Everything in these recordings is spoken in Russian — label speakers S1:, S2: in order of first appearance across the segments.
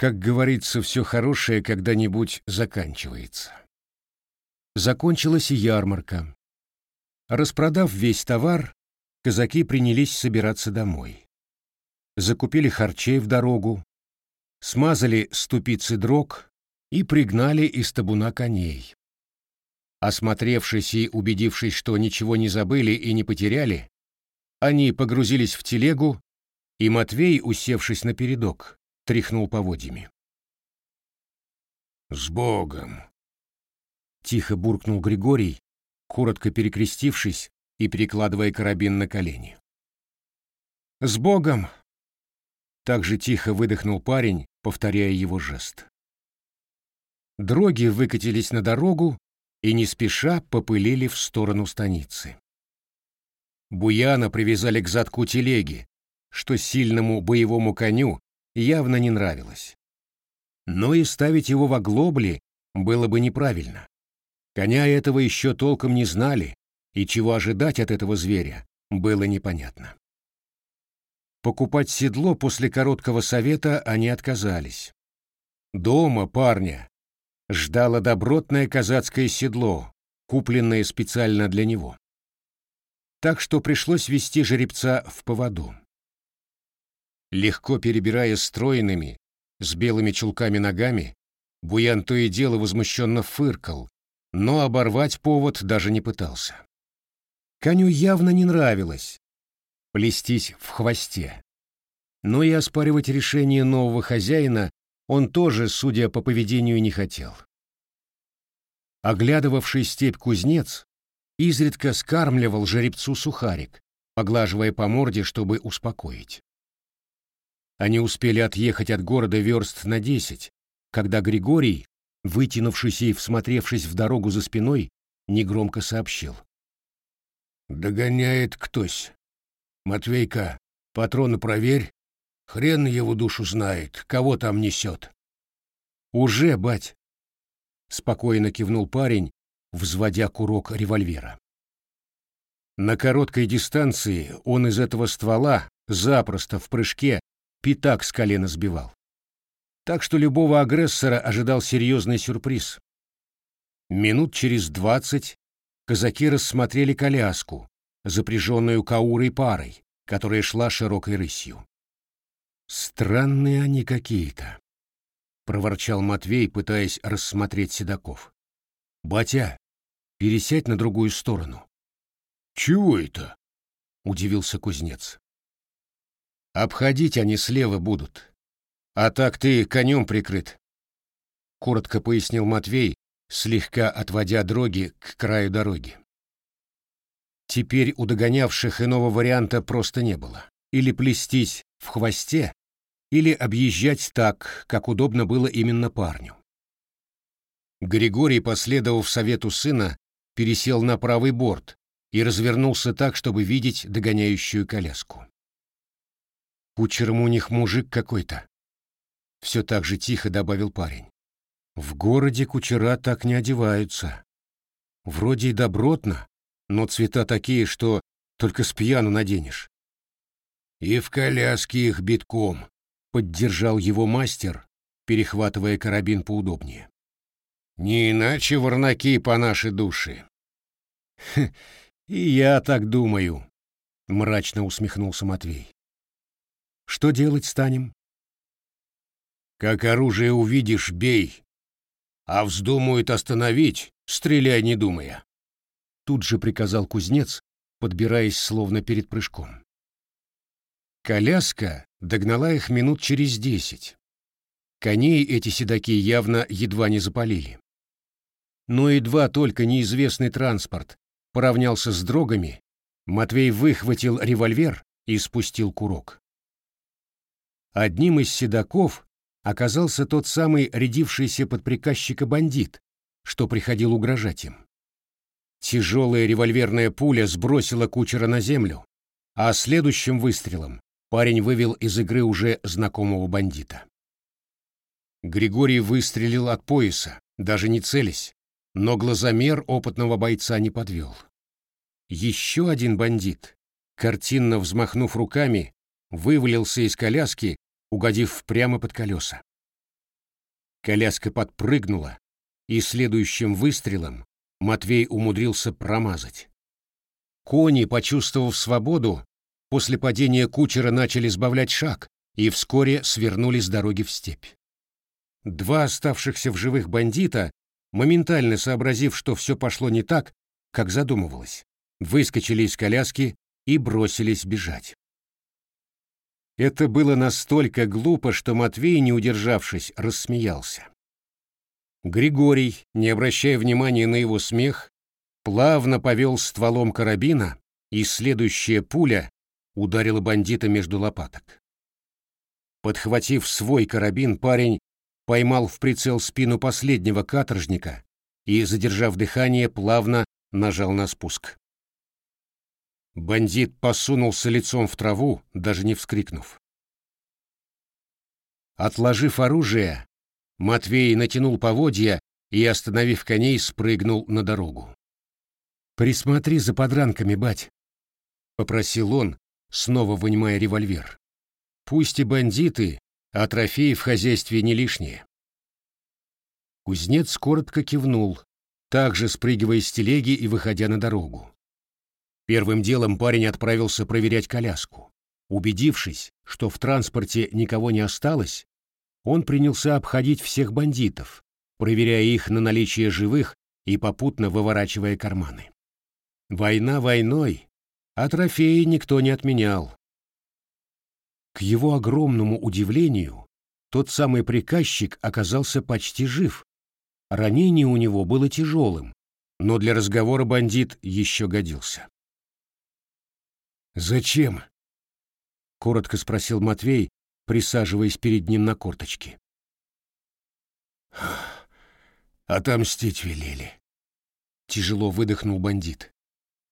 S1: Как говорится, все хорошее когда-нибудь заканчивается. Закончилась и ярмарка. Распродав весь товар, казаки принялись собираться домой. Закупили харчей в дорогу, смазали ступицы дрог и пригнали из табуна коней. Осмотревшись и убедившись, что ничего не забыли и не потеряли, они погрузились в телегу, и Матвей, усевшись на передок, тряхнул поводьями.
S2: «С Богом!»
S1: Тихо буркнул Григорий, коротко перекрестившись и перекладывая карабин на колени. «С Богом!» Так же тихо выдохнул парень, повторяя его жест. Дроги выкатились на дорогу и не спеша попылили в сторону станицы. Буяна привязали к задку телеги, что сильному боевому коню явно не нравилось. Но и ставить его в оглобли было бы неправильно. Коня этого еще толком не знали, и чего ожидать от этого зверя было непонятно. Покупать седло после короткого совета они отказались. Дома парня ждало добротное казацкое седло, купленное специально для него. Так что пришлось вести жеребца в поводу. Легко перебирая стройными, с белыми чулками ногами, Буян то и дело возмущенно фыркал, но оборвать повод даже не пытался. Коню явно не нравилось плестись в хвосте. Но и оспаривать решение нового хозяина он тоже, судя по поведению, не хотел. Оглядывавший степь кузнец изредка скармливал жеребцу сухарик, поглаживая по морде, чтобы успокоить. Они успели отъехать от города верст на десять, когда Григорий, вытянувшись и всмотревшись в дорогу за спиной, негромко сообщил.
S2: «Догоняет ктось. Матвейка, патроны проверь. Хрен его душу знает, кого там несет».
S1: «Уже, бать!» — спокойно кивнул парень, взводя курок револьвера. На короткой дистанции он из этого ствола запросто в прыжке пятак с колена сбивал так что любого агрессора ожидал серьезный сюрприз. Минут через двадцать казаки рассмотрели коляску, запряженную каурой парой, которая шла широкой рысью. «Странные они какие-то», — проворчал Матвей, пытаясь рассмотреть седаков. «Батя, пересядь на другую сторону».
S2: «Чего это?»
S1: — удивился кузнец. «Обходить они слева будут, а так ты конем прикрыт. Коротко пояснил Матвей, слегка отводя дроги к краю дороги. Теперь у догонявших иного варианта просто не было. Или плестись в хвосте, или объезжать так, как удобно было именно парню. Григорий, последовав совету сына, пересел на правый борт и развернулся так, чтобы видеть догоняющую коляску. Кучером у них мужик какой-то, все так же тихо добавил парень. В городе кучера так не одеваются. Вроде и добротно, но цвета такие, что только с пьяну наденешь.
S2: И в коляске их битком,
S1: поддержал его мастер, перехватывая карабин поудобнее. Не иначе ворнаки по нашей душе. И я так думаю, мрачно усмехнулся Матвей. Что делать станем?
S2: Как оружие увидишь, бей. А вздумают остановить, стреляй, не думая.
S1: Тут же приказал кузнец, подбираясь словно перед прыжком. Коляска догнала их минут через десять. Коней эти седаки явно едва не запалили. Но едва только неизвестный транспорт поравнялся с дрогами, Матвей выхватил револьвер и спустил курок. Одним из седаков оказался тот самый рядившийся под приказчика бандит, что приходил угрожать им. Тяжелая револьверная пуля сбросила кучера на землю, а следующим выстрелом парень вывел из игры уже знакомого бандита. Григорий выстрелил от пояса, даже не целясь, но глазомер опытного бойца не подвел. Еще один бандит, картинно взмахнув руками, вывалился из коляски угодив прямо под колеса. Коляска подпрыгнула, и следующим выстрелом Матвей умудрился промазать. Кони, почувствовав свободу, после падения кучера начали сбавлять шаг и вскоре свернули с дороги в степь. Два оставшихся в живых бандита, моментально сообразив, что все пошло не так, как задумывалось, выскочили из коляски и бросились бежать. Это было настолько глупо, что Матвей, не удержавшись, рассмеялся. Григорий, не обращая внимания на его смех, плавно повел стволом карабина, и следующая пуля ударила бандита между лопаток. Подхватив свой карабин, парень поймал в прицел спину последнего каторжника и, задержав дыхание, плавно нажал на спуск. Бандит посунулся лицом в траву, даже не вскрикнув. Отложив оружие, Матвей натянул поводья и, остановив коней, спрыгнул на дорогу. «Присмотри за подранками, бать», — попросил он, снова вынимая револьвер. «Пусть и бандиты, а трофеи в хозяйстве не лишние». Кузнец коротко кивнул, также спрыгивая с телеги и выходя на дорогу. Первым делом парень отправился проверять коляску. Убедившись, что в транспорте никого не осталось, он принялся обходить всех бандитов, проверяя их на наличие живых и попутно выворачивая карманы. Война войной, а трофеи никто не отменял. К его огромному удивлению, тот самый приказчик оказался почти жив. Ранение у него было тяжелым, но для разговора бандит еще годился. «Зачем?» — коротко спросил Матвей, присаживаясь перед ним на корточки.
S2: «Отомстить велели», — тяжело выдохнул бандит.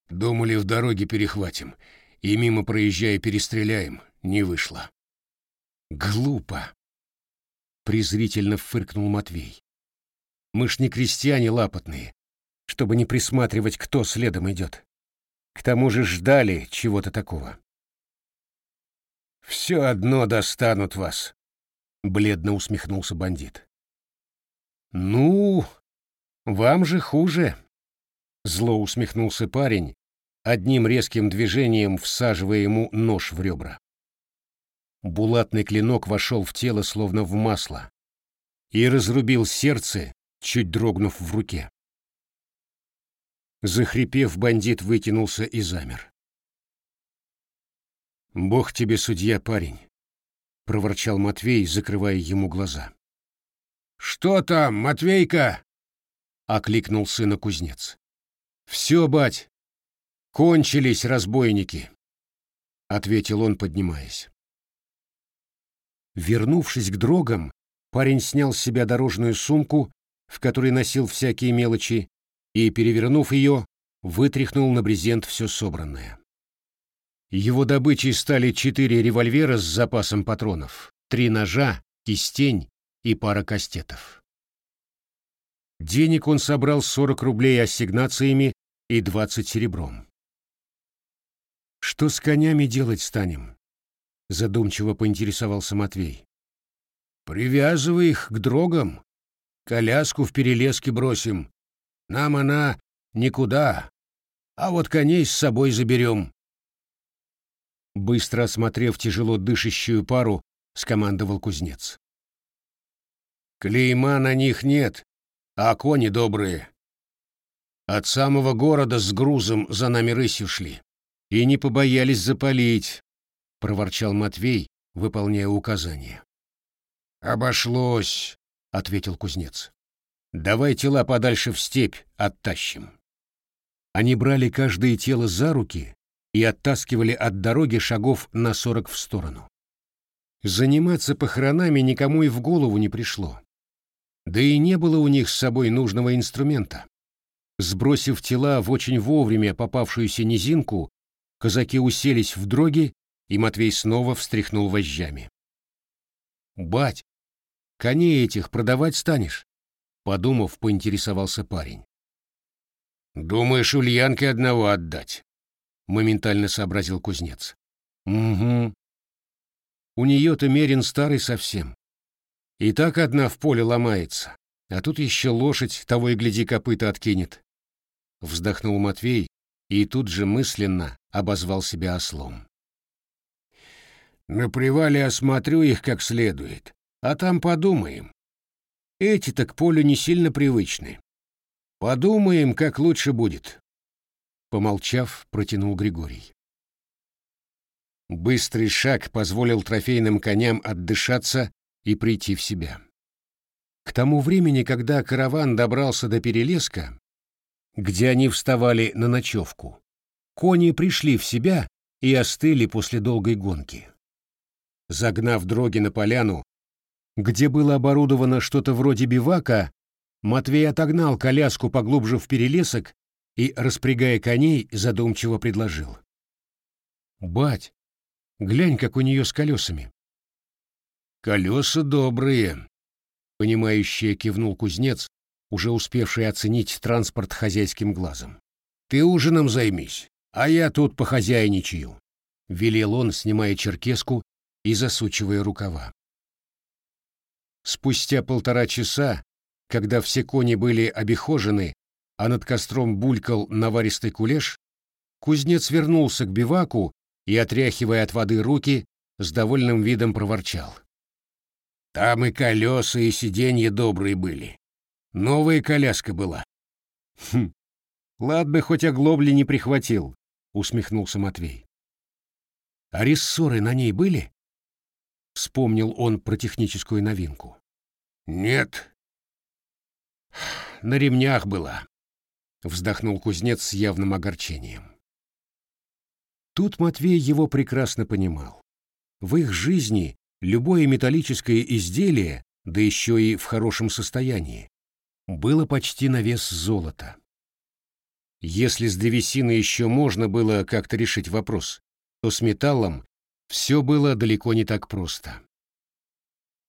S2: «Думали, в дороге перехватим, и мимо проезжая перестреляем. Не вышло».
S1: «Глупо», — презрительно фыркнул Матвей. «Мы ж не крестьяне лапотные, чтобы не присматривать, кто следом идет. К тому же ждали чего-то такого.
S2: «Все одно достанут вас», — бледно усмехнулся бандит.
S1: «Ну, вам же хуже», — зло усмехнулся парень, одним резким движением всаживая ему нож в ребра. Булатный клинок вошел в тело словно в масло и разрубил сердце, чуть дрогнув в руке. Захрипев, бандит вытянулся и замер. «Бог тебе судья, парень», — проворчал Матвей, закрывая ему глаза.
S2: «Что там, Матвейка?»
S1: — окликнул сына кузнец. «Все, бать, кончились разбойники», — ответил он, поднимаясь. Вернувшись к дрогам, парень снял с себя дорожную сумку, в которой носил всякие мелочи, и, перевернув ее, вытряхнул на брезент все собранное. Его добычей стали четыре револьвера с запасом патронов, три ножа, кистень и пара кастетов. Денег он собрал 40 рублей ассигнациями и 20 серебром. «Что с конями делать станем?» — задумчиво поинтересовался Матвей.
S2: «Привязывай их к дрогам, коляску в перелеске бросим. Нам она никуда, а вот коней с собой заберем»,
S1: Быстро осмотрев тяжело дышащую пару, скомандовал кузнец.
S2: «Клейма на них нет, а кони добрые. От самого города с грузом за нами рысью шли.
S1: И не побоялись запалить», — проворчал Матвей, выполняя указания.
S2: «Обошлось», — ответил кузнец. «Давай тела подальше в степь оттащим».
S1: Они брали каждое тело за руки и оттаскивали от дороги шагов на сорок в сторону. Заниматься похоронами никому и в голову не пришло. Да и не было у них с собой нужного инструмента. Сбросив тела в очень вовремя попавшуюся низинку, казаки уселись в дроги, и Матвей снова встряхнул вожжами. «Бать, коней этих продавать станешь?» Подумав, поинтересовался парень.
S2: «Думаешь, Ульянке одного отдать?»
S1: моментально сообразил кузнец. Угу. У нее-то Мерин старый совсем. И так одна в поле ломается, а тут еще лошадь того и гляди копыта откинет. Вздохнул Матвей и тут же мысленно обозвал себя ослом. На привале осмотрю их как следует, а там подумаем. Эти-то к полю не сильно привычны. Подумаем, как лучше будет. Помолчав, протянул Григорий. Быстрый шаг позволил трофейным коням отдышаться и прийти в себя. К тому времени, когда караван добрался до Перелеска, где они вставали на ночевку, кони пришли в себя и остыли после долгой гонки. Загнав дроги на поляну, где было оборудовано что-то вроде бивака, Матвей отогнал коляску поглубже в перелесок и, распрягая коней, задумчиво предложил. «Бать, глянь, как у нее с колесами». «Колеса добрые», — понимающее кивнул кузнец, уже успевший оценить транспорт хозяйским глазом. «Ты ужином займись, а я тут похозяйничаю», — велел он, снимая черкеску и засучивая рукава. Спустя полтора часа, когда все кони были обихожены, а над костром булькал наваристый кулеш, кузнец вернулся к биваку и, отряхивая от воды руки, с довольным видом проворчал. Там и колеса, и сиденья добрые были. Новая коляска была. Хм, ладно, хоть оглобли не прихватил, усмехнулся Матвей. А рессоры на ней были? Вспомнил он про техническую новинку. Нет. На ремнях была. Вздохнул кузнец с явным огорчением. Тут Матвей его прекрасно понимал. В их жизни любое металлическое изделие, да еще и в хорошем состоянии, было почти на вес золота. Если с древесиной еще можно было как-то решить вопрос, то с металлом все было далеко не так просто.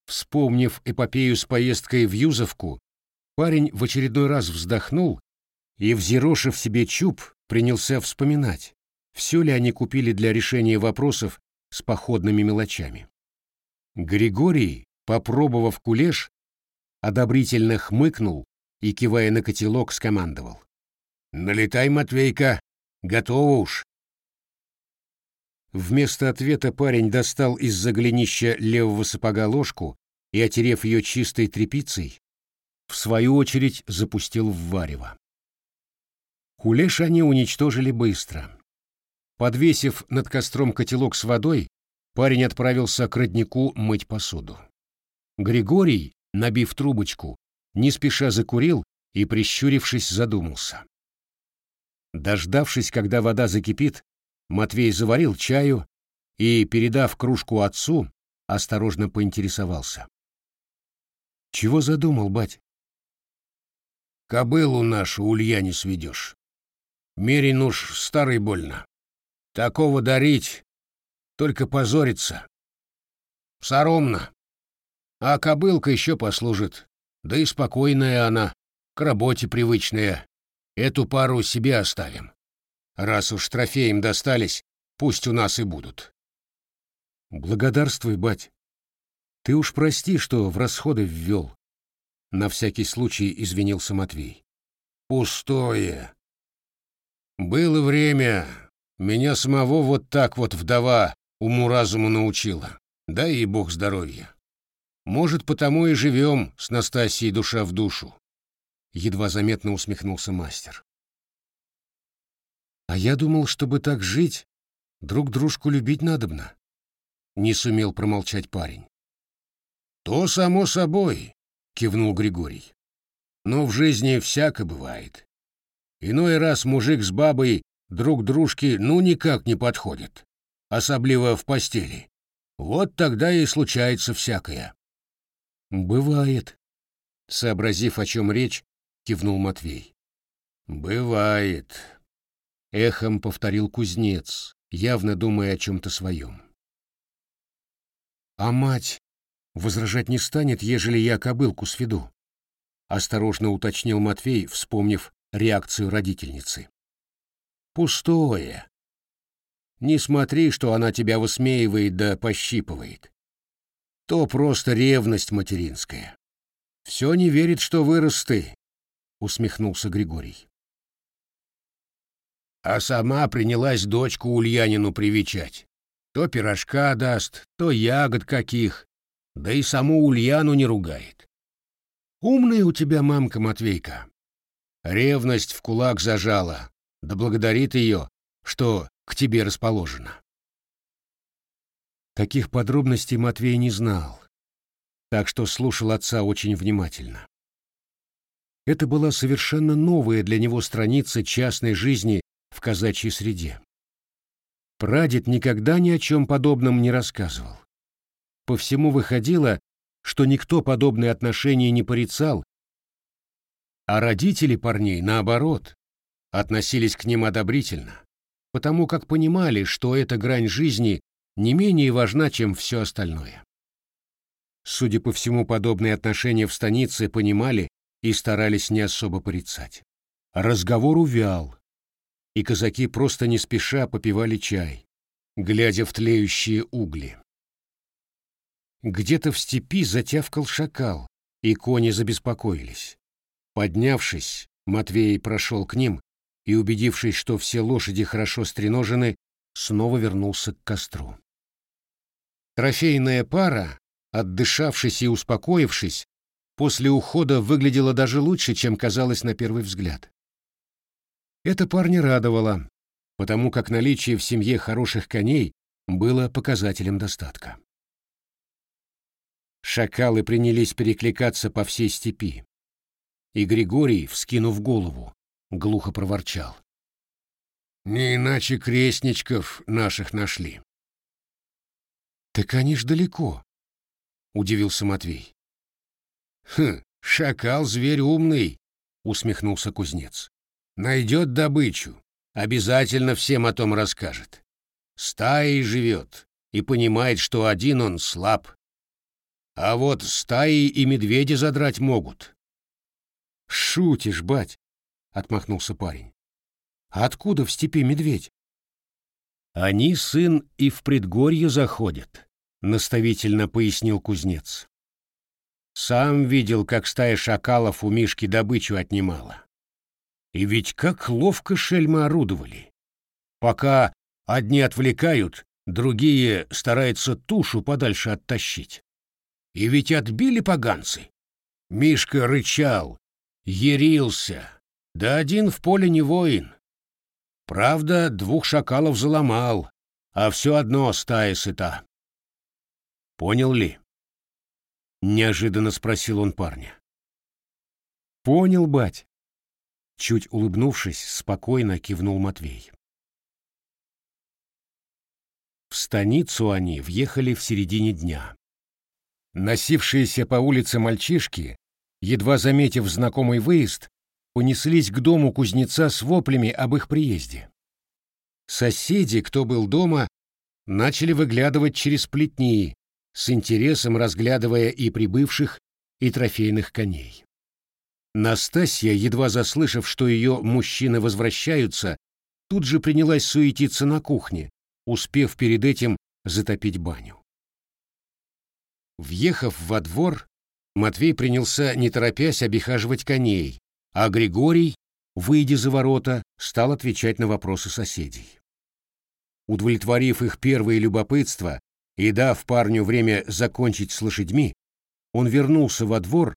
S1: Вспомнив эпопею с поездкой в Юзовку, парень в очередной раз вздохнул и, взъерошив себе чуб, принялся вспоминать, все ли они купили для решения вопросов с походными мелочами. Григорий, попробовав кулеш, одобрительно хмыкнул и, кивая на котелок, скомандовал. «Налетай, Матвейка, готово уж». Вместо ответа парень достал из-за голенища левого сапога ложку и, отерев ее чистой тряпицей, в свою очередь запустил в варево. Кулеш они уничтожили быстро. Подвесив над костром котелок с водой, парень отправился к роднику мыть посуду. Григорий, набив трубочку, не спеша закурил и, прищурившись, задумался. Дождавшись, когда вода закипит, Матвей заварил чаю и, передав кружку отцу, осторожно поинтересовался. «Чего задумал, бать?» «Кобылу нашу Ульяне сведешь. Мерин уж старый больно. Такого дарить, только позориться. Соромно. А кобылка еще послужит. Да и спокойная она, к работе привычная. Эту пару себе оставим. Раз уж трофеем достались, пусть у нас и будут. Благодарствуй, бать. Ты уж прости, что в расходы ввел. На всякий случай извинился Матвей. Пустое. Было время. Меня самого вот так вот вдова уму-разуму научила. Дай ей бог здоровья. Может, потому и живем с Настасьей душа в душу. Едва заметно усмехнулся мастер. А я думал, чтобы так жить, друг дружку любить надобно. Не сумел промолчать парень. То само собой, кивнул Григорий. Но в жизни всяко бывает. Иной раз мужик с бабой друг дружке ну никак не подходят, особливо в постели. Вот тогда и случается всякое. Бывает. Сообразив, о чем речь, кивнул Матвей. Бывает. Эхом повторил кузнец, явно думая о чем-то своем. А мать возражать не станет, ежели я кобылку сведу? Осторожно уточнил Матвей, вспомнив реакцию родительницы. Пустое. Не смотри, что она тебя высмеивает да пощипывает.
S2: то просто ревность материнская. Все не верит, что вырос ты, — усмехнулся Григорий. А сама принялась дочку Ульянину привечать. То пирожка даст, то ягод каких, да и саму Ульяну не ругает. Умная у тебя мамка, Матвейка. Ревность в кулак зажала, да благодарит ее, что к тебе расположена.
S1: Таких подробностей Матвей не знал, так что слушал отца очень внимательно. Это была совершенно новая для него страница частной жизни в казачьей среде. Прадед никогда ни о чем подобном не рассказывал. По всему выходило, что никто подобные отношения не порицал, а родители парней, наоборот, относились к ним одобрительно, потому как понимали, что эта грань жизни не менее важна, чем все остальное. Судя по всему, подобные отношения в станице понимали и старались не особо порицать. Разговор увял, и казаки просто не спеша попивали чай, глядя в тлеющие угли. Где-то в степи затявкал шакал, и кони забеспокоились. Поднявшись, Матвей прошел к ним и, убедившись, что все лошади хорошо стреножены, снова вернулся к костру. Трофейная пара, отдышавшись и успокоившись, после ухода выглядела даже лучше, чем казалось на первый взгляд. Это парня радовало, потому как наличие в семье хороших коней было показателем достатка. Шакалы принялись перекликаться по всей степи. И Григорий, вскинув голову, глухо проворчал. «Не иначе крестничков наших нашли». «Так они ж далеко», — удивился Матвей. «Хм, шакал — зверь умный», — усмехнулся кузнец. Найдет добычу, обязательно всем о том расскажет. Стаей живет и понимает, что один он слаб. А вот стаи и медведи задрать могут. «Шутишь, бать!» — отмахнулся парень. «А откуда в степи медведь?» «Они, сын, и в предгорье заходят», — наставительно пояснил кузнец. «Сам видел, как стая шакалов у Мишки добычу отнимала. И ведь как ловко шельмы орудовали. Пока одни отвлекают, другие стараются тушу подальше оттащить. И ведь отбили поганцы. Мишка рычал, ярился, да один в поле не воин. Правда, двух шакалов заломал, а все одно стая сыта. Понял ли? Неожиданно спросил он парня. Понял, бать. Чуть улыбнувшись, спокойно кивнул Матвей. В станицу они въехали в середине дня. Носившиеся по улице мальчишки, едва заметив знакомый выезд, унеслись к дому кузнеца с воплями об их приезде. Соседи, кто был дома, начали выглядывать через плетни, с интересом разглядывая и прибывших, и трофейных коней. Настасья, едва заслышав, что ее мужчины возвращаются, тут же принялась суетиться на кухне, успев перед этим затопить баню. Въехав во двор, Матвей принялся, не торопясь, обихаживать коней, а Григорий, выйдя за ворота, стал отвечать на вопросы соседей. Удовлетворив их первое любопытство и дав парню время закончить с лошадьми, он вернулся во двор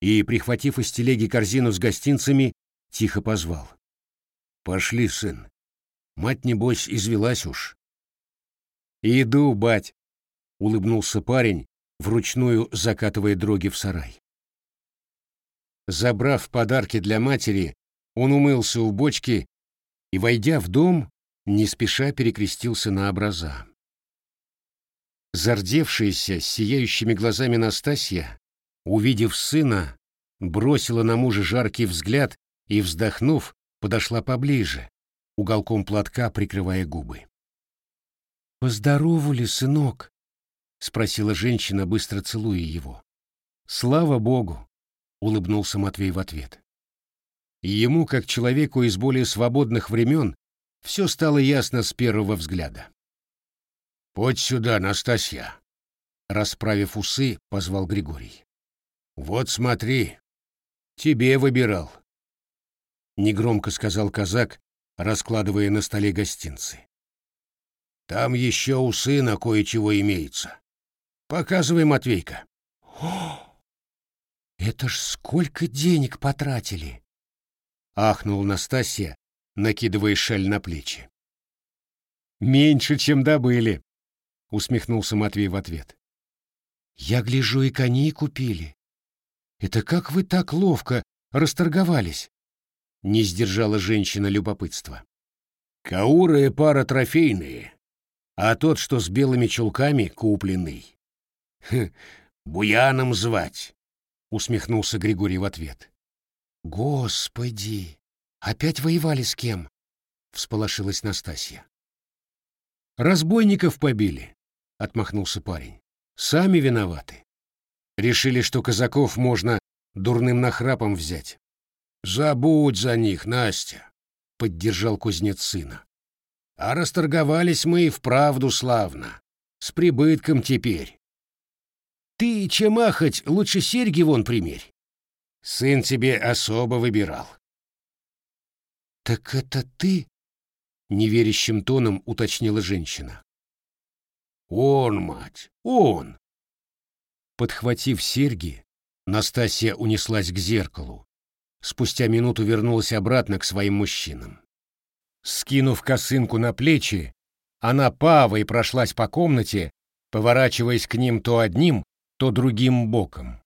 S1: и, прихватив из телеги корзину с гостинцами, тихо позвал. «Пошли, сын. Мать, небось, извелась уж». «Иду, бать», — улыбнулся парень, вручную закатывая дроги в сарай. Забрав подарки для матери, он умылся у бочки и, войдя в дом, не спеша перекрестился на образа. Зардевшаяся, сияющими глазами Настасья увидев сына, бросила на мужа жаркий взгляд и, вздохнув, подошла поближе, уголком платка прикрывая губы. «Поздорову ли, сынок?» — спросила женщина, быстро целуя его. «Слава Богу!» — улыбнулся Матвей в ответ. Ему, как человеку из более свободных времен, все стало ясно с первого взгляда. «Подь сюда, Настасья!» расправив усы, позвал Григорий. «Вот смотри, тебе выбирал», — негромко сказал казак, раскладывая на столе гостинцы. «Там еще у сына кое-чего имеется. Показывай, Матвейка».
S2: «Это ж сколько денег потратили!» — ахнул Настасья, накидывая шаль на плечи.
S1: «Меньше, чем добыли», — усмехнулся Матвей в ответ.
S2: «Я гляжу, и коней купили. Это как вы так ловко расторговались?» — не сдержала женщина любопытства.
S1: «Кауры пара трофейные, а тот, что с белыми чулками, купленный. Хм, буяном звать», — усмехнулся Григорий в ответ.
S2: «Господи! Опять воевали с кем?» — всполошилась Настасья.
S1: «Разбойников побили», — отмахнулся парень. «Сами виноваты. Решили, что казаков можно дурным нахрапом взять». «Забудь за них, Настя», — поддержал кузнец сына. «А расторговались мы и вправду славно. С прибытком теперь. Ты, чем ахать, лучше серьги вон примерь. Сын тебе особо выбирал».
S2: «Так это ты?» неверящим тоном уточнила женщина.
S1: Он, мать, он. Подхватив серьги, Настасья унеслась к зеркалу. Спустя минуту вернулась обратно к своим мужчинам. Скинув косынку на плечи, она павой прошлась по комнате, поворачиваясь к ним то одним, то другим боком.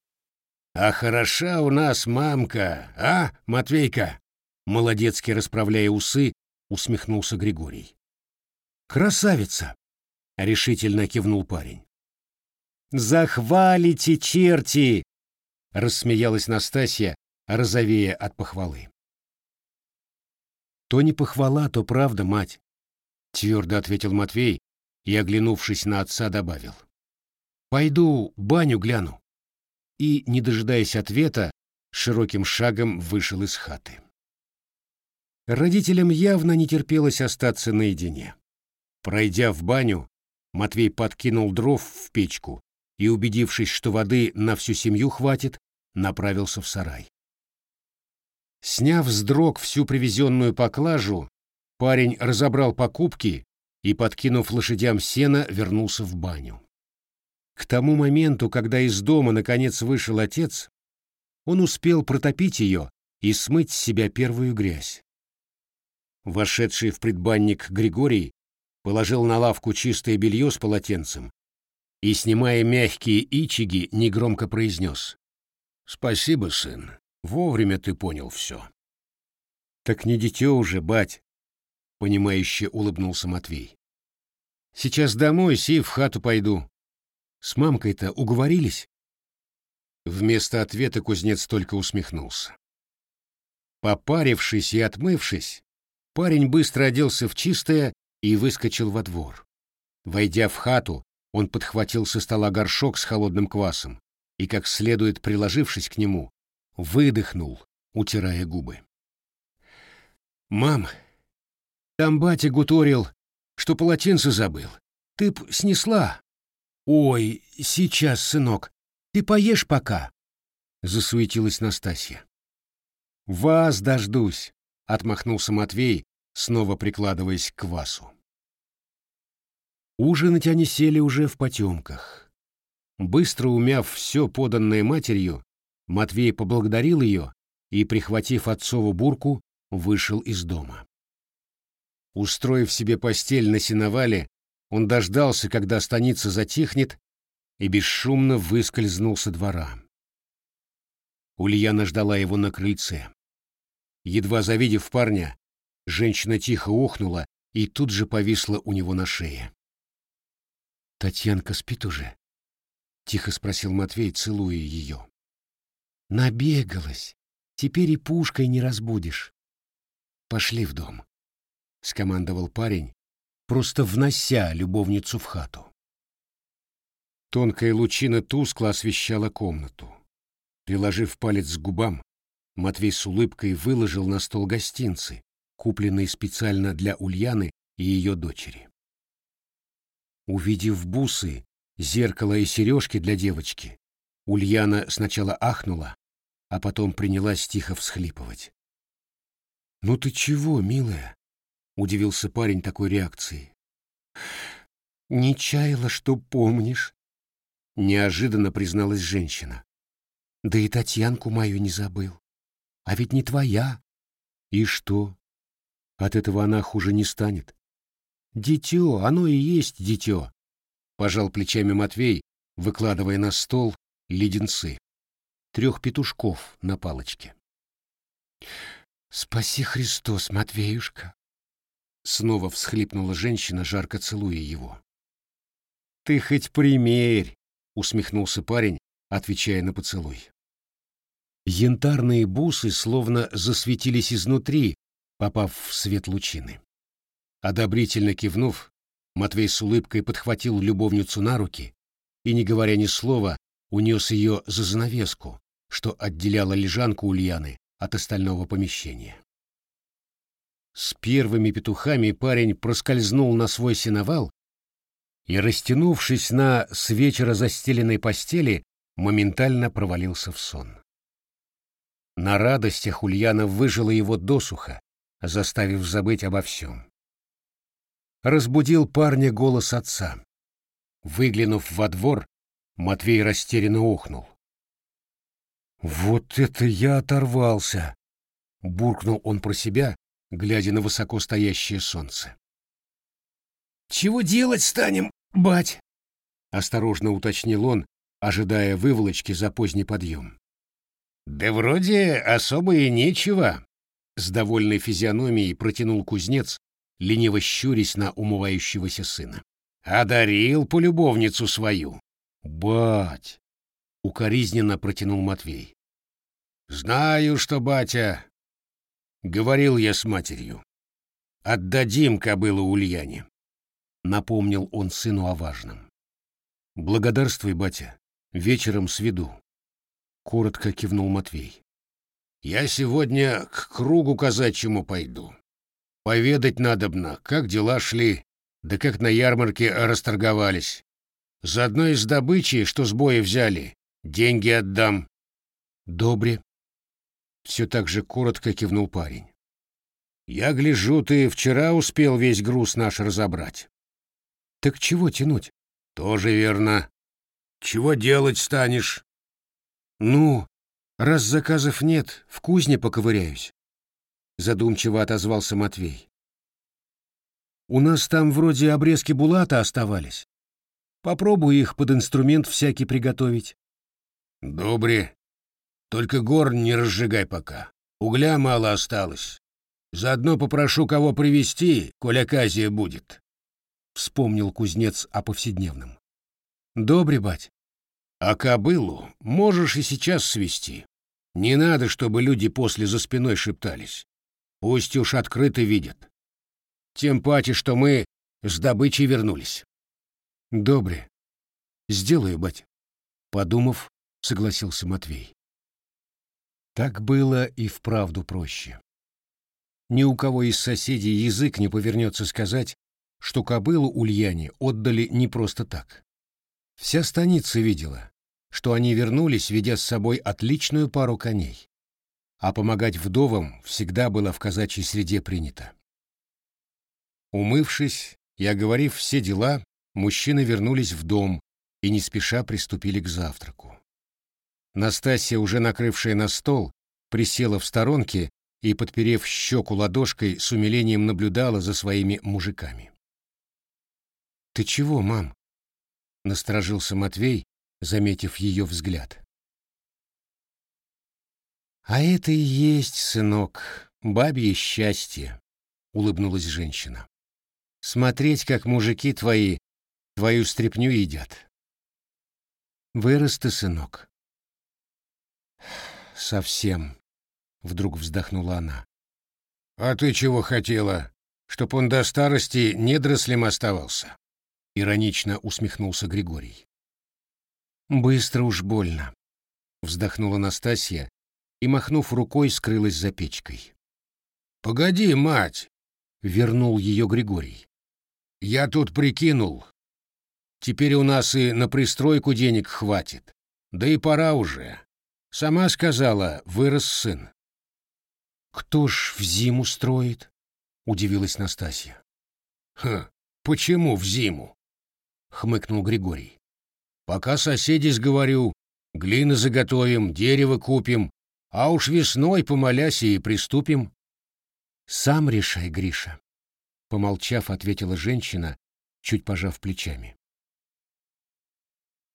S1: «А хороша у нас мамка, а, Матвейка?» Молодецки расправляя усы, усмехнулся Григорий. Красавица, решительно кивнул парень. Захвалите, черти! рассмеялась Настасья, розовея от похвалы. То не похвала, то правда, мать, твердо ответил Матвей и, оглянувшись на отца, добавил. Пойду баню гляну. И, не дожидаясь ответа, широким шагом вышел из хаты. Родителям явно не терпелось остаться наедине. Пройдя в баню, Матвей подкинул дров в печку и, убедившись, что воды на всю семью хватит, направился в сарай. Сняв с дрог всю привезенную поклажу, парень разобрал покупки и, подкинув лошадям сена, вернулся в баню. К тому моменту, когда из дома наконец вышел отец, он успел протопить ее и смыть с себя первую грязь. Вошедший в предбанник Григорий положил на лавку чистое белье с полотенцем и, снимая мягкие ичиги, негромко произнес. «Спасибо, сын. Вовремя ты понял все». «Так не дитё уже, бать», — понимающе улыбнулся Матвей. «Сейчас домой, си в хату пойду. С мамкой-то уговорились?» Вместо ответа кузнец только усмехнулся. Попарившись и отмывшись, Парень быстро оделся в чистое и выскочил во двор. Войдя в хату, он подхватил со стола горшок с холодным квасом и, как следует приложившись к нему, выдохнул, утирая губы. «Мам, там батя гуторил, что полотенце забыл. Ты б снесла». «Ой, сейчас, сынок, ты поешь пока», — засуетилась Настасья. «Вас дождусь», — отмахнулся Матвей, снова прикладываясь к квасу. Ужинать они сели уже в потемках. Быстро умяв все поданное матерью, Матвей поблагодарил ее и, прихватив отцову бурку, вышел из дома. Устроив себе постель на сеновале, он дождался, когда станица затихнет, и бесшумно выскользнул со двора. Ульяна ждала его на крыльце. Едва завидев парня, женщина тихо охнула и тут же повисла у него на шее. «Татьянка спит уже?» — тихо спросил Матвей, целуя ее. «Набегалась. Теперь и пушкой не разбудишь. Пошли в дом», — скомандовал парень, просто внося любовницу в хату. Тонкая лучина тускло освещала комнату. Приложив палец к губам, Матвей с улыбкой выложил на стол гостинцы, купленные специально для Ульяны и ее дочери. Увидев бусы, зеркало и сережки для девочки, Ульяна сначала ахнула, а потом принялась тихо всхлипывать. «Ну ты чего, милая?» — удивился парень такой реакции. «Не чаяла, что помнишь», — неожиданно призналась женщина. «Да и Татьянку мою не забыл. А ведь не твоя». «И что? От этого она хуже не станет?» «Дитё, оно и есть дитё», — пожал плечами Матвей, выкладывая на стол леденцы. Трех петушков на палочке. «Спаси Христос, Матвеюшка!» Снова всхлипнула женщина, жарко целуя его. «Ты хоть примерь!» — усмехнулся парень, отвечая на поцелуй. Янтарные бусы словно засветились изнутри, попав в свет лучины. Одобрительно кивнув, Матвей с улыбкой подхватил любовницу на руки и, не говоря ни слова, унес ее за занавеску, что отделяло лежанку Ульяны от остального помещения. С первыми петухами парень проскользнул на свой сеновал и, растянувшись на с вечера застеленной постели, моментально провалился в сон. На радостях Ульяна выжила его досуха, заставив забыть обо всем. Разбудил парня голос отца. Выглянув во двор, Матвей растерянно охнул. «Вот это я оторвался!» — буркнул он про себя, глядя на высоко стоящее солнце.
S2: «Чего делать станем, бать?»
S1: — осторожно уточнил он, ожидая выволочки за поздний подъем.
S2: «Да вроде особо и нечего», — с довольной физиономией протянул кузнец, лениво щурясь на умывающегося сына. «Одарил полюбовницу свою».
S1: «Бать!» — укоризненно протянул Матвей.
S2: «Знаю, что батя...» — говорил я с матерью. «Отдадим кобылу Ульяне», — напомнил он сыну о важном.
S1: «Благодарствуй, батя. Вечером сведу», — коротко кивнул Матвей.
S2: «Я сегодня к кругу казачьему пойду. Поведать надобно, как дела шли, да как на ярмарке расторговались. Заодно из добычи, что с боя взяли, деньги отдам».
S1: «Добре», — все так же коротко кивнул парень.
S2: «Я гляжу, ты вчера успел весь груз наш разобрать».
S1: «Так чего тянуть?»
S2: «Тоже верно. Чего делать станешь?»
S1: «Ну, раз заказов нет, в кузне поковыряюсь», — задумчиво отозвался Матвей. «У нас там вроде обрезки булата оставались. Попробую их под инструмент всякий приготовить».
S2: «Добре. Только горн не разжигай пока. Угля мало осталось. Заодно попрошу кого привести, коль оказия будет», —
S1: вспомнил кузнец о повседневном. «Добре, бать».
S2: «А кобылу можешь и сейчас свести. Не надо, чтобы люди после за спиной шептались. Пусть уж открыто видят. Тем паче, что мы с добычей вернулись».
S1: «Добре. Сделаю, бать». Подумав, согласился Матвей. Так было и вправду проще. Ни у кого из соседей язык не повернется сказать, что кобылу Ульяне отдали не просто так. Вся станица видела, что они вернулись, ведя с собой отличную пару коней. А помогать вдовам всегда было в казачьей среде принято. Умывшись и оговорив все дела, мужчины вернулись в дом и не спеша приступили к завтраку. Настасья, уже накрывшая на стол, присела в сторонке и, подперев щеку ладошкой, с умилением наблюдала за своими мужиками. «Ты чего, мам?» — насторожился Матвей, заметив ее взгляд. «А это и есть, сынок, бабье счастье», — улыбнулась женщина. «Смотреть, как мужики твои твою стряпню едят. Вырос ты, сынок, совсем, вдруг вздохнула она.
S2: А ты чего хотела? Чтоб он до старости недрослем оставался?
S1: Иронично усмехнулся Григорий. Быстро уж больно, вздохнула Настасья и, махнув рукой, скрылась за печкой.
S2: Погоди, мать,
S1: вернул ее Григорий.
S2: Я тут прикинул. Теперь у нас и на пристройку денег хватит. Да и пора уже. Сама сказала, вырос сын.
S1: Кто ж в зиму строит? Удивилась Настасья.
S2: Хм, почему в зиму? Хмыкнул Григорий. Пока соседи сговорю, глины заготовим, дерево купим, а уж весной, помолясь, и приступим.
S1: Сам решай, Гриша. Помолчав, ответила женщина, чуть пожав плечами.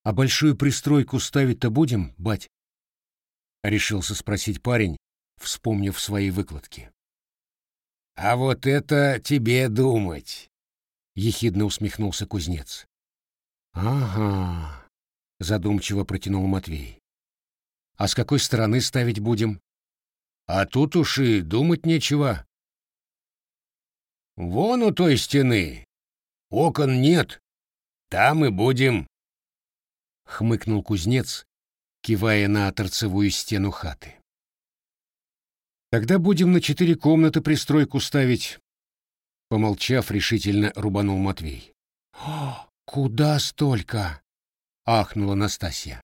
S1: «А большую пристройку ставить-то будем, бать?» — решился спросить парень, вспомнив свои выкладки.
S2: «А вот это тебе думать!» — ехидно усмехнулся кузнец.
S1: «Ага», — задумчиво протянул Матвей. «А с какой стороны ставить будем?»
S2: «А тут уж и думать нечего. Вон у той стены. Окон нет. Там и будем —
S1: хмыкнул кузнец, кивая на торцевую стену хаты. «Тогда будем на четыре комнаты пристройку ставить», — помолчав, решительно рубанул Матвей. «О, куда столько?» — ахнула Настасья.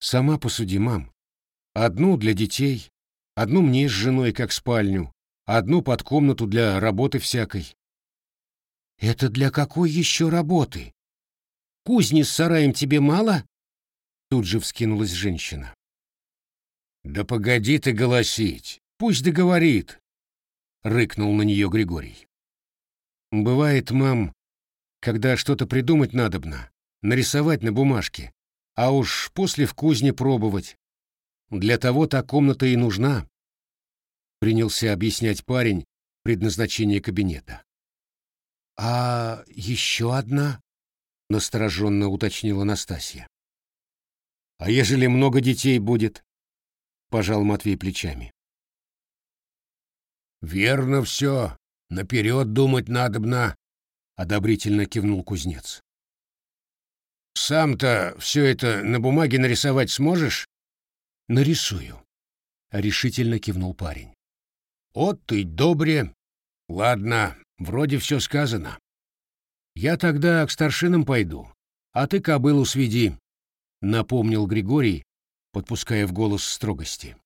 S1: «Сама посуди, мам. Одну для детей, одну мне с женой как спальню, одну под комнату для работы всякой». «Это для какой еще работы?» Кузни с сараем тебе мало?» Тут же вскинулась женщина.
S2: «Да погоди ты голосить, пусть договорит», — рыкнул на нее Григорий.
S1: «Бывает, мам, когда что-то придумать надобно, нарисовать на бумажке, а уж после в кузне пробовать. Для того та комната и нужна», — принялся объяснять парень предназначение кабинета. «А еще одна?» — настороженно уточнила Настасья. «А ежели много детей будет?» — пожал Матвей плечами.
S2: «Верно все. Наперед думать надобно», — одобрительно кивнул кузнец. «Сам-то все это на бумаге нарисовать сможешь?»
S1: «Нарисую», — решительно кивнул парень.
S2: «Вот ты добре. Ладно, вроде все сказано. «Я тогда к старшинам пойду, а ты кобылу сведи», — напомнил Григорий, подпуская в голос строгости.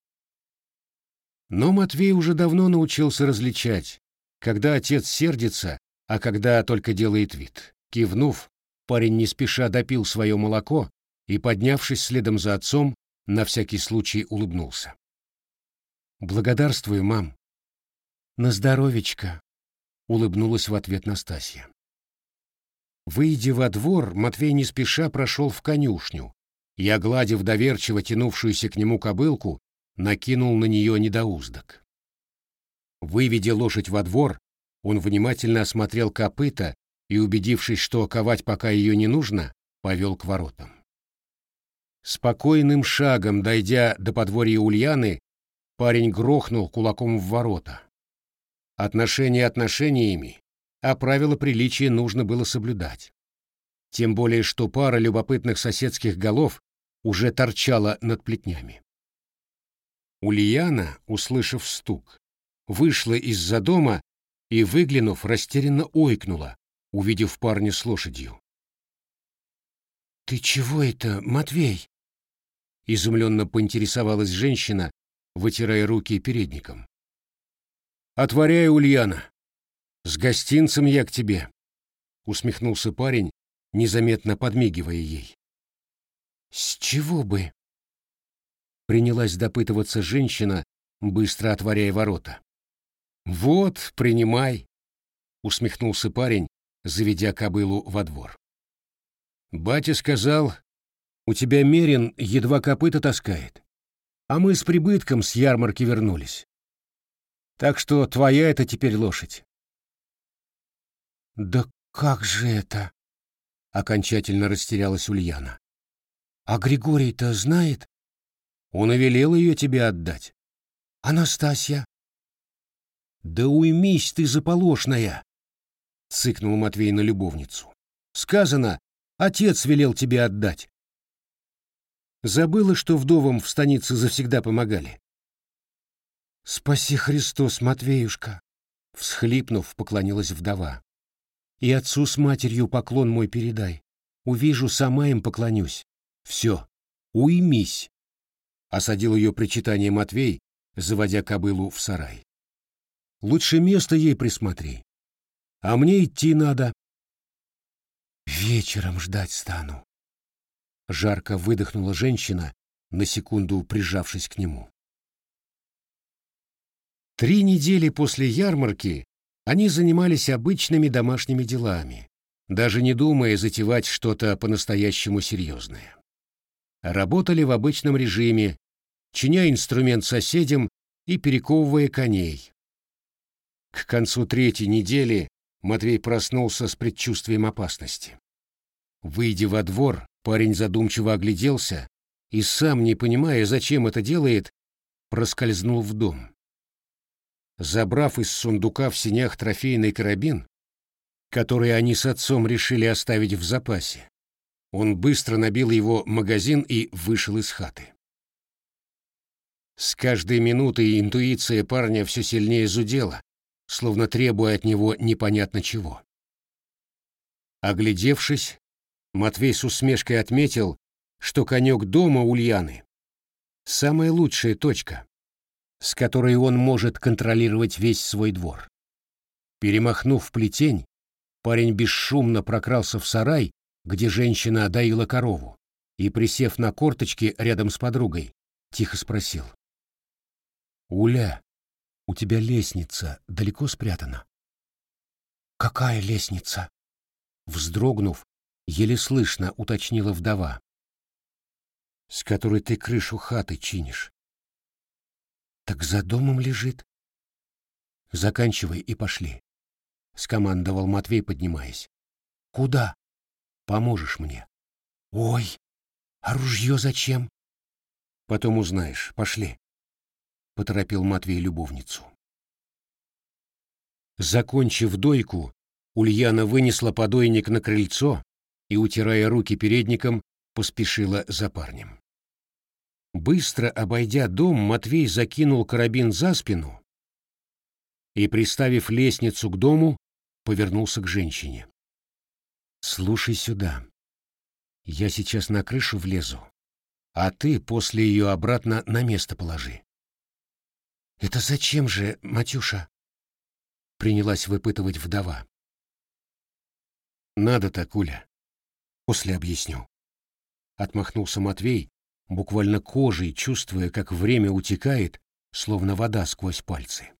S1: Но Матвей уже давно научился различать, когда отец сердится, а когда только делает вид. Кивнув, парень не спеша допил свое молоко и, поднявшись следом за отцом, на всякий случай улыбнулся. «Благодарствую, мам». «На здоровечко», — улыбнулась в ответ Настасья. Выйдя во двор, Матвей не спеша прошел в конюшню и, огладив доверчиво тянувшуюся к нему кобылку, накинул на нее недоуздок. Выведя лошадь во двор, он внимательно осмотрел копыта и, убедившись, что ковать пока ее не нужно, повел к воротам. Спокойным шагом, дойдя до подворья Ульяны, парень грохнул кулаком в ворота. Отношения отношениями, а правила приличия нужно было соблюдать. Тем более, что пара любопытных соседских голов уже торчала над плетнями. Ульяна, услышав стук, вышла из-за дома и, выглянув, растерянно ойкнула, увидев парня с лошадью. «Ты чего это, Матвей?» Изумленно поинтересовалась женщина, вытирая руки передником. «Отворяй, Ульяна!» С гостинцем я к тебе, усмехнулся парень, незаметно подмигивая ей. С чего бы? Принялась допытываться женщина, быстро отворяя ворота. Вот, принимай, усмехнулся парень, заведя кобылу во двор. Батя сказал, у тебя мерин едва копыта таскает, а мы с прибытком с ярмарки вернулись. Так что твоя это теперь лошадь. «Да как же это?» — окончательно растерялась Ульяна. «А Григорий-то знает?» «Он и велел ее тебе отдать». «Анастасия?» «Да уймись ты, заполошная!» — цыкнул Матвей на любовницу. «Сказано, отец велел тебе отдать». Забыла, что вдовам в станице завсегда помогали. «Спаси Христос, Матвеюшка!» — всхлипнув, поклонилась вдова. И отцу с матерью поклон мой передай. Увижу, сама им поклонюсь. Все, уймись!» Осадил ее причитание Матвей, заводя кобылу в сарай. «Лучше место ей присмотри. А мне идти надо». «Вечером ждать стану», — жарко выдохнула женщина, на секунду прижавшись к нему. Три недели после ярмарки они занимались обычными домашними делами, даже не думая затевать что-то по-настоящему серьезное. Работали в обычном режиме, чиня инструмент соседям и перековывая коней. К концу третьей недели Матвей проснулся с предчувствием опасности. Выйдя во двор, парень задумчиво огляделся и, сам не понимая, зачем это делает, проскользнул в дом. Забрав из сундука в синях трофейный карабин, который они с отцом решили оставить в запасе, он быстро набил его магазин и вышел из хаты. С каждой минутой интуиция парня все сильнее зудела, словно требуя от него непонятно чего. Оглядевшись, Матвей с усмешкой отметил, что конек дома Ульяны — самая лучшая точка, с которой он может контролировать весь свой двор. Перемахнув плетень, парень бесшумно прокрался в сарай где женщина доила корову, и, присев на корточки рядом с подругой, тихо спросил. «Уля, у тебя лестница далеко спрятана?» «Какая лестница?» Вздрогнув, еле слышно уточнила вдова. «С которой ты крышу хаты чинишь». «Так за домом лежит?» «Заканчивай и пошли», — скомандовал Матвей, поднимаясь. «Куда?» Поможешь мне. Ой, а ружье зачем? Потом узнаешь. Пошли. Поторопил Матвей любовницу. Закончив дойку, Ульяна вынесла подойник на крыльцо и, утирая руки передником, поспешила за парнем. Быстро обойдя дом, Матвей закинул карабин за спину и, приставив лестницу к дому, повернулся к женщине. Слушай сюда. Я сейчас на крышу влезу, а ты после ее обратно на место положи. Это зачем же, Матюша? Принялась выпытывать вдова. Надо так, Уля. После объясню. Отмахнулся Матвей, буквально кожей чувствуя, как время утекает, словно вода сквозь пальцы.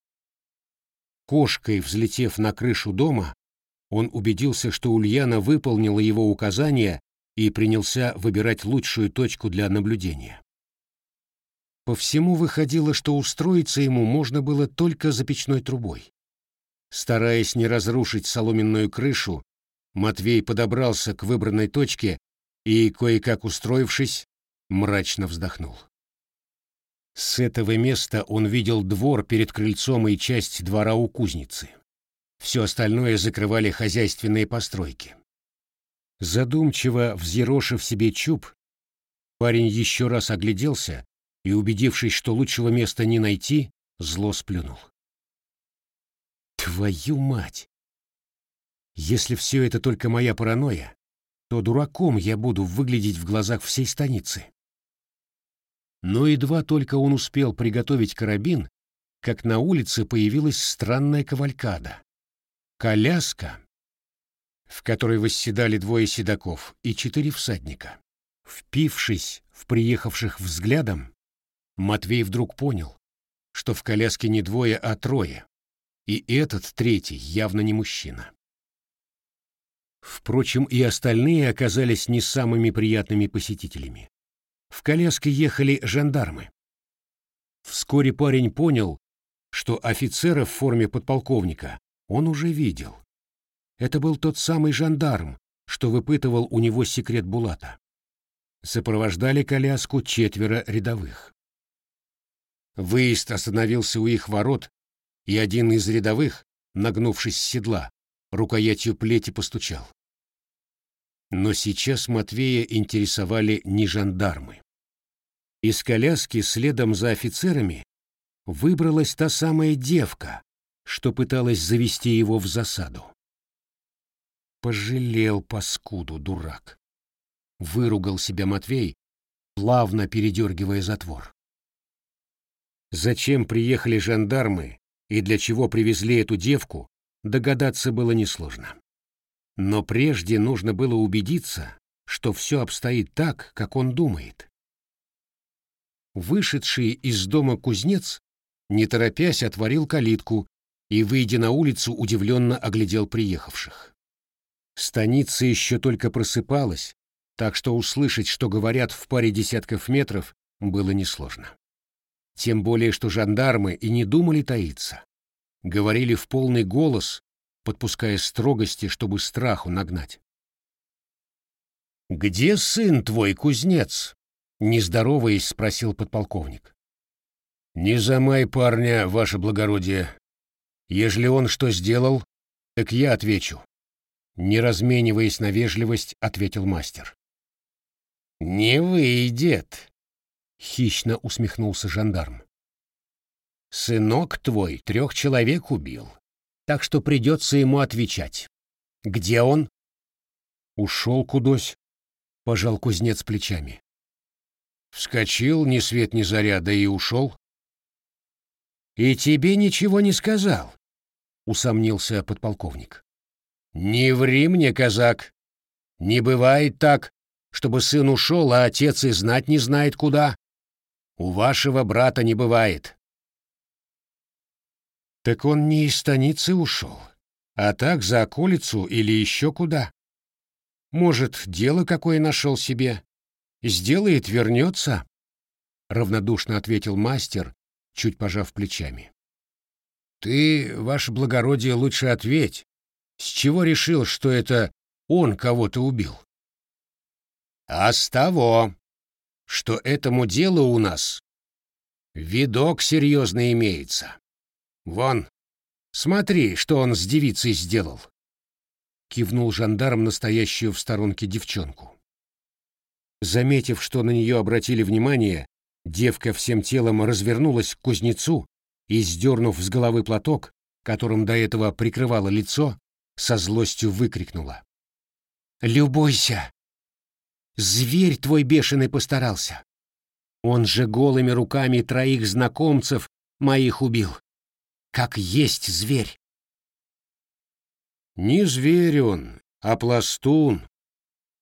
S1: Кошкой взлетев на крышу дома, он убедился, что Ульяна выполнила его указания и принялся выбирать лучшую точку для наблюдения. По всему выходило, что устроиться ему можно было только за печной трубой. Стараясь не разрушить соломенную крышу, Матвей подобрался к выбранной точке и, кое-как устроившись, мрачно вздохнул. С этого места он видел двор перед крыльцом и часть двора у кузницы. Все остальное закрывали хозяйственные постройки. Задумчиво взъерошив себе чуб, парень еще раз огляделся и, убедившись, что лучшего места не найти, зло сплюнул. «Твою мать! Если все это только моя паранойя, то дураком я буду выглядеть в глазах всей станицы». Но едва только он успел приготовить карабин, как на улице появилась странная кавалькада. Коляска, в которой восседали двое седаков и четыре всадника. Впившись в приехавших взглядом, Матвей вдруг понял, что в коляске не двое, а трое, и этот третий явно не мужчина. Впрочем, и остальные оказались не самыми приятными посетителями. В коляске ехали жандармы. Вскоре парень понял, что офицера в форме подполковника он уже видел. Это был тот самый жандарм, что выпытывал у него секрет Булата. Сопровождали коляску четверо рядовых. Выезд остановился у их ворот, и один из рядовых, нагнувшись с седла, рукоятью плети постучал. Но сейчас Матвея интересовали не жандармы. Из коляски следом за офицерами выбралась та самая девка, что пыталась завести его в засаду. Пожалел паскуду, дурак. выругал себя Матвей, плавно передергивая затвор. Зачем приехали жандармы и для чего привезли эту девку, догадаться было несложно. Но прежде нужно было убедиться, что все обстоит так, как он думает. Вышедший из дома кузнец, не торопясь, отворил калитку и, выйдя на улицу, удивленно оглядел приехавших. Станица еще только просыпалась, так что услышать, что говорят в паре десятков метров, было несложно. Тем более, что жандармы и не думали таиться. Говорили в полный голос, подпуская строгости, чтобы страху нагнать. «Где сын твой, кузнец?» — не здороваясь, спросил подполковник. «Не замай парня, ваше благородие. Ежели он что сделал, так я отвечу». Не размениваясь на вежливость, ответил мастер. «Не выйдет», — хищно усмехнулся жандарм. «Сынок твой трех человек убил, так что придется ему отвечать. Где он?» «Ушел кудось», — пожал кузнец плечами. Вскочил ни свет ни заря, да и ушел. «И тебе ничего не сказал», — усомнился подполковник. «Не ври мне, казак. Не бывает так, чтобы сын ушел, а отец и знать не знает куда. У вашего брата не бывает». «Так он не из станицы ушел, а так за околицу или еще куда?» Может, дело какое нашел себе. Сделает, вернется, — равнодушно ответил мастер, чуть пожав плечами. Ты, ваше благородие, лучше ответь. С чего решил, что это он кого-то убил? А с того, что этому делу у нас видок серьезно имеется. Вон, смотри, что он с девицей сделал кивнул жандарм настоящую в сторонке девчонку. Заметив, что на нее обратили внимание, девка всем телом развернулась к кузнецу и, сдернув с головы платок, которым до этого прикрывало лицо, со злостью выкрикнула. «Любойся! Зверь твой бешеный постарался! Он же голыми руками троих знакомцев моих убил! Как есть зверь! Не зверь он, а пластун.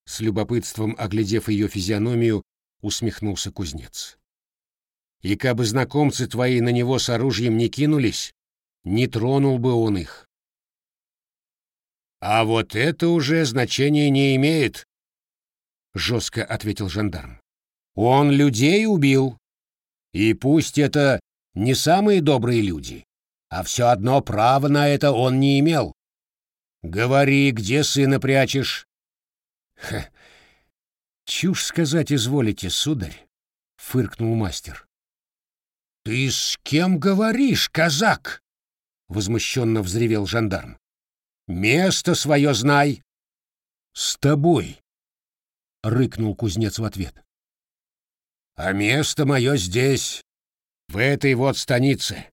S1: С любопытством оглядев ее физиономию, усмехнулся кузнец. И кабы знакомцы твои на него с оружием не кинулись, не тронул бы он их. А вот это уже значения не имеет, жестко ответил жандарм. Он людей убил. И пусть это не самые добрые люди, а все одно права на это он не имел. Говори, где сына прячешь? Ха. Чушь сказать изволите, сударь, фыркнул мастер. Ты с кем говоришь, казак? возмущенно взревел жандарм. Место свое знай. С тобой, рыкнул кузнец в ответ. А место мое здесь, в этой вот станице.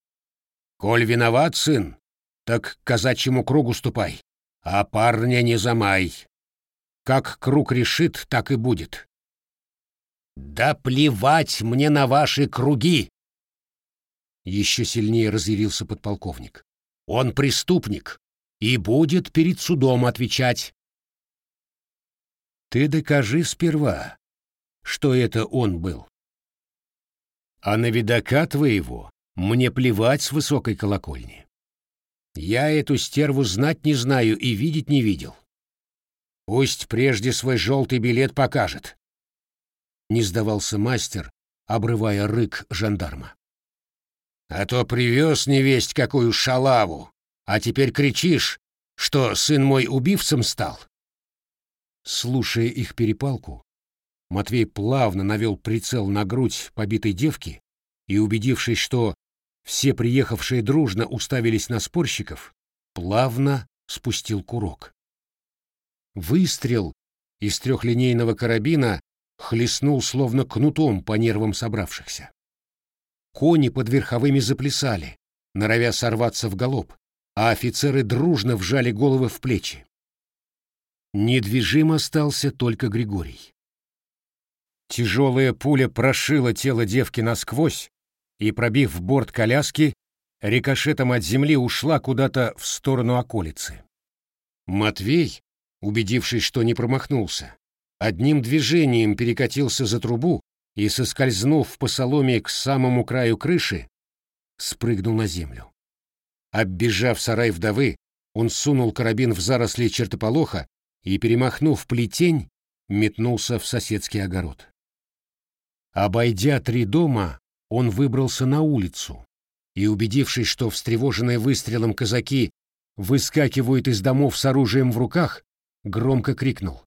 S1: Коль виноват сын, так к казачьему кругу ступай. А парня не замай. Как круг решит, так и будет. Да плевать мне на ваши круги! Еще сильнее разъярился подполковник. Он преступник и будет перед судом отвечать. Ты докажи сперва, что это он был. А на видака твоего мне плевать с высокой колокольни. Я эту стерву знать не знаю и видеть не видел. Пусть прежде свой желтый билет покажет. Не сдавался мастер, обрывая рык жандарма. А то привез невесть какую шалаву, а теперь кричишь, что сын мой убивцем стал. Слушая их перепалку, Матвей плавно навел прицел на грудь побитой девки и, убедившись, что все приехавшие дружно уставились на спорщиков, плавно спустил курок. Выстрел из трехлинейного карабина хлестнул словно кнутом по нервам собравшихся. Кони под верховыми заплясали, норовя сорваться в галоп, а офицеры дружно вжали головы в плечи. Недвижим остался только Григорий. Тяжелая пуля прошила тело девки насквозь и, пробив борт коляски, рикошетом от земли ушла куда-то в сторону околицы. Матвей, убедившись, что не промахнулся, одним движением перекатился за трубу и, соскользнув по соломе к самому краю крыши, спрыгнул на землю. Оббежав сарай вдовы, он сунул карабин в заросли чертополоха и, перемахнув плетень, метнулся в соседский огород. Обойдя три дома, он выбрался на улицу и, убедившись, что встревоженные выстрелом казаки выскакивают из домов с оружием в руках, громко крикнул.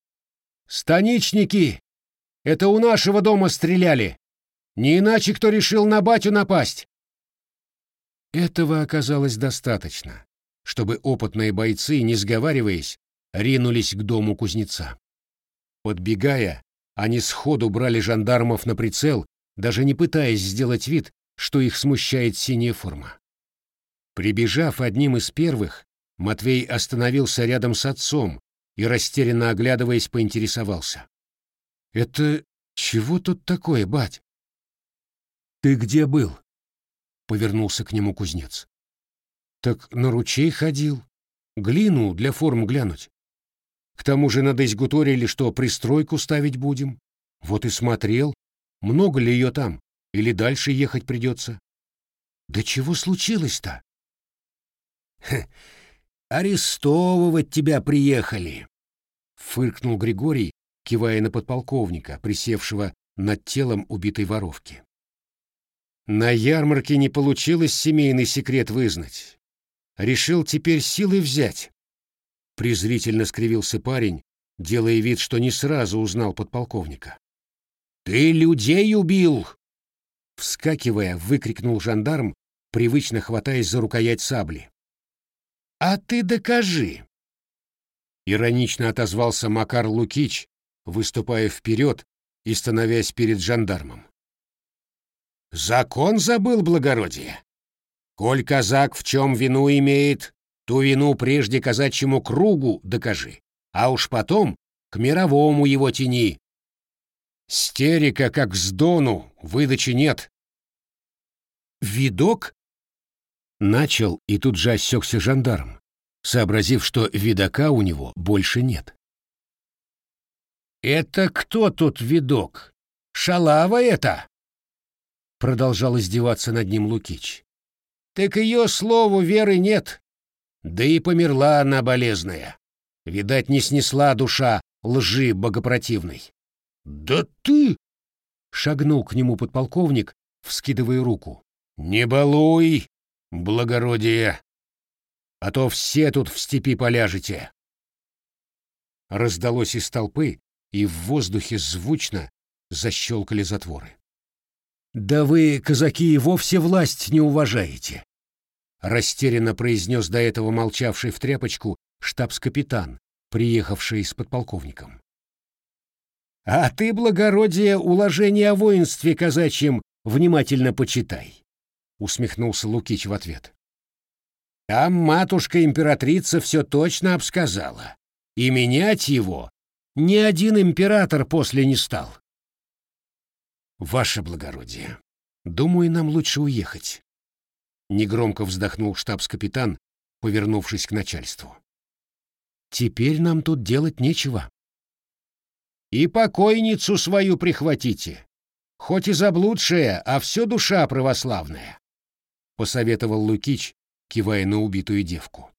S1: «Станичники! Это у нашего дома стреляли! Не иначе кто решил на батю напасть!» Этого оказалось достаточно, чтобы опытные бойцы, не сговариваясь, ринулись к дому кузнеца. Подбегая, они сходу брали жандармов на прицел, даже не пытаясь сделать вид, что их смущает синяя форма. Прибежав одним из первых, Матвей остановился рядом с отцом и, растерянно оглядываясь, поинтересовался. «Это чего тут такое, бать?» «Ты где был?» — повернулся к нему кузнец. «Так на ручей ходил. Глину для форм глянуть. К тому же надо изгуторили, что пристройку ставить будем. Вот и смотрел, много ли ее там, или дальше ехать придется. Да чего случилось-то? арестовывать тебя приехали, фыркнул Григорий, кивая на подполковника, присевшего над телом убитой воровки. На ярмарке не получилось семейный секрет вызнать. Решил теперь силой взять. Презрительно скривился парень, делая вид, что не сразу узнал подполковника. «Ты людей убил!» Вскакивая, выкрикнул жандарм, привычно хватаясь за рукоять сабли. «А ты докажи!» Иронично отозвался Макар Лукич, выступая вперед и становясь перед жандармом. «Закон забыл, благородие. Коль казак в чем вину имеет, ту вину прежде казачьему кругу докажи, а уж потом к мировому его тени. Стерика, как с дону, выдачи нет. «Видок?» Начал и тут же осекся жандарм, сообразив, что видока у него больше нет. «Это кто тут видок? Шалава это?» Продолжал издеваться над ним Лукич. «Так ее слову веры нет. Да и померла она болезная. Видать, не снесла душа лжи богопротивной. «Да ты!» — шагнул к нему подполковник, вскидывая руку. «Не балуй, благородие, а то все тут в степи поляжете!» Раздалось из толпы, и в воздухе звучно защелкали затворы. «Да вы, казаки, вовсе власть не уважаете!» Растерянно произнес до этого молчавший в тряпочку штабс-капитан, приехавший с подполковником. А ты, благородие, уложение о воинстве казачьем внимательно почитай, усмехнулся Лукич в ответ. Там матушка-императрица все точно обсказала, и менять его ни один император после не стал. Ваше благородие, думаю, нам лучше уехать. Негромко вздохнул штабс-капитан, повернувшись к начальству. Теперь нам тут делать нечего. И покойницу свою прихватите, хоть и заблудшая, а все душа православная, — посоветовал Лукич, кивая на убитую девку.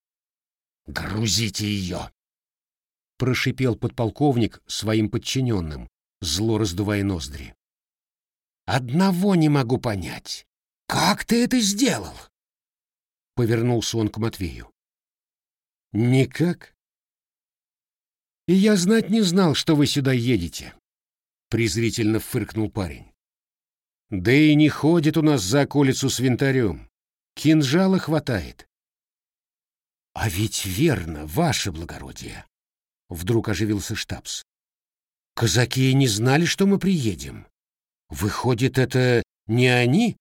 S1: «Грузите ее!» — прошипел подполковник своим подчиненным, зло раздувая ноздри. «Одного не могу понять. Как ты это сделал?» Повернулся он к Матвею. «Никак. И я знать не знал, что вы сюда едете, презрительно фыркнул парень. Да и не ходит у нас за околицу с винтарем. Кинжала хватает. А ведь верно, ваше благородие. Вдруг оживился штабс. Казаки не знали, что мы приедем. Выходит, это не они?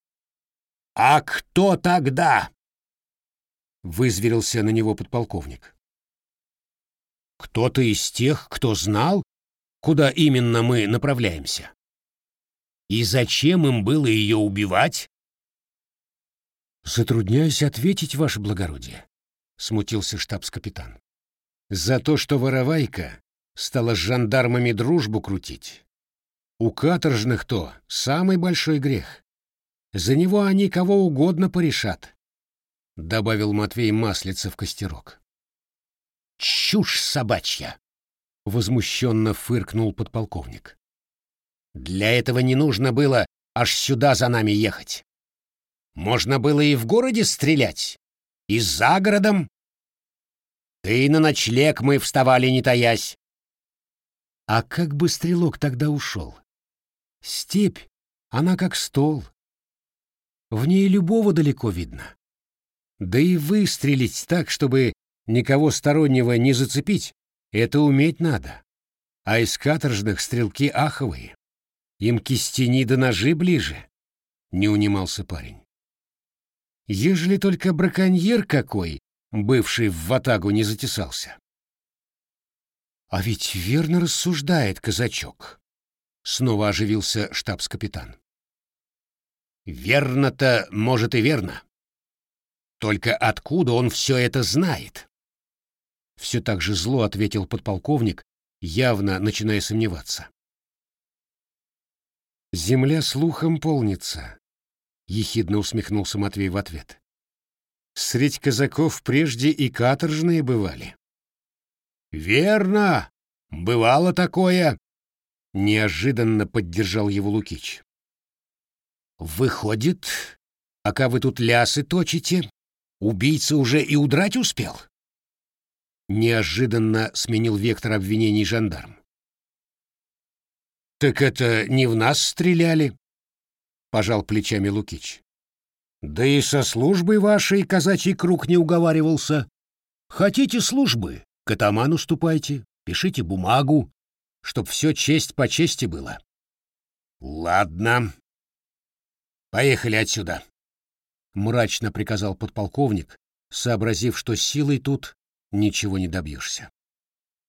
S1: А кто тогда? Вызверился на него подполковник. Кто-то из тех, кто знал, куда именно мы направляемся.
S2: И зачем им было ее убивать?
S1: Затрудняюсь ответить, ваше благородие, смутился штабс-капитан. За то, что воровайка стала с жандармами дружбу крутить. У каторжных то самый большой грех. За него они кого угодно порешат, — добавил Матвей маслица в костерок.
S2: «Чушь собачья!» — возмущенно фыркнул подполковник. «Для этого не нужно было аж сюда за нами ехать. Можно было и в городе стрелять, и за городом. И на ночлег мы вставали, не таясь.
S1: А как бы стрелок тогда ушел? Степь, она как стол. В ней любого далеко видно. Да и выстрелить так, чтобы никого стороннего не зацепить, это уметь надо. А из каторжных стрелки аховые. Им кистени да ножи ближе, — не унимался парень. Ежели только браконьер какой, бывший в ватагу, не затесался. А ведь верно рассуждает казачок. Снова оживился штабс-капитан.
S2: Верно-то, может, и верно. Только откуда он все это знает?
S1: Все так же зло ответил подполковник, явно начиная сомневаться. Земля слухом полнится, ехидно усмехнулся Матвей в ответ. Средь казаков прежде и каторжные бывали.
S2: Верно, бывало такое,
S1: неожиданно поддержал его Лукич.
S2: Выходит, пока вы тут лясы точите, убийца уже и удрать успел?
S1: Неожиданно сменил вектор обвинений жандарм.
S2: Так это не в нас стреляли, —
S1: пожал плечами Лукич.
S2: «Да и со службой вашей казачий круг не уговаривался. Хотите службы, к атаману ступайте, пишите бумагу, чтоб все честь по чести было». «Ладно. Поехали отсюда», — мрачно приказал подполковник, сообразив, что силой тут ничего не добьешься.